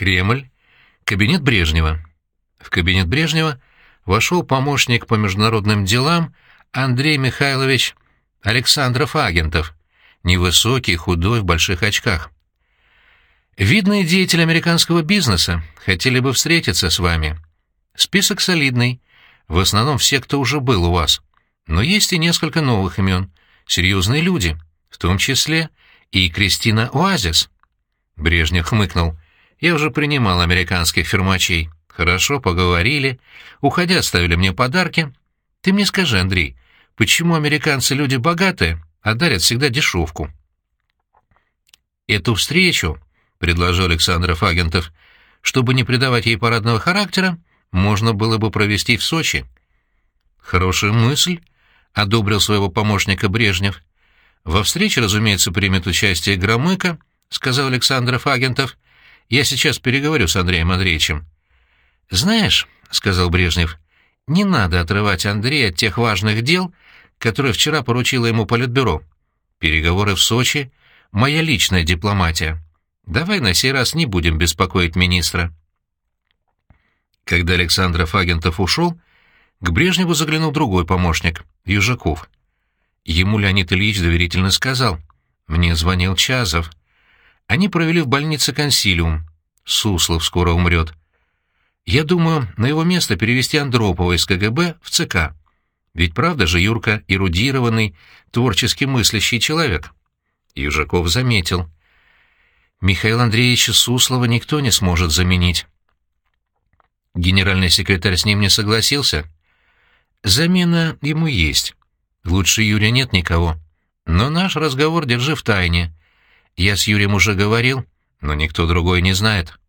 Кремль, кабинет Брежнева. В кабинет Брежнева вошел помощник по международным делам Андрей Михайлович Александров Агентов, невысокий, худой, в больших очках. Видные деятели американского бизнеса хотели бы встретиться с вами. Список солидный, в основном все, кто уже был у вас. Но есть и несколько новых имен, серьезные люди, в том числе и Кристина Оазис. Брежнев хмыкнул. Я уже принимал американских фермачей. Хорошо, поговорили. Уходя, оставили мне подарки. Ты мне скажи, Андрей, почему американцы люди богатые, а дарят всегда дешевку? Эту встречу, — предложил Александров Агентов, — чтобы не придавать ей парадного характера, можно было бы провести в Сочи. Хорошая мысль, — одобрил своего помощника Брежнев. Во встрече, разумеется, примет участие Громыко, — сказал Александров Агентов. Я сейчас переговорю с Андреем Андреевичем. «Знаешь», — сказал Брежнев, — «не надо отрывать Андрея от тех важных дел, которые вчера поручило ему Политбюро. Переговоры в Сочи — моя личная дипломатия. Давай на сей раз не будем беспокоить министра». Когда Александров Агентов ушел, к Брежневу заглянул другой помощник, Южаков. Ему Леонид Ильич доверительно сказал, «Мне звонил Чазов. Они провели в больнице консилиум. Суслов скоро умрет. Я думаю, на его место перевести Андропова из КГБ в ЦК. Ведь правда же Юрка эрудированный, творчески мыслящий человек?» Южаков заметил. «Михаила Андреевича Суслова никто не сможет заменить». Генеральный секретарь с ним не согласился. «Замена ему есть. Лучше Юрия нет никого. Но наш разговор держи в тайне. Я с Юрием уже говорил, но никто другой не знает».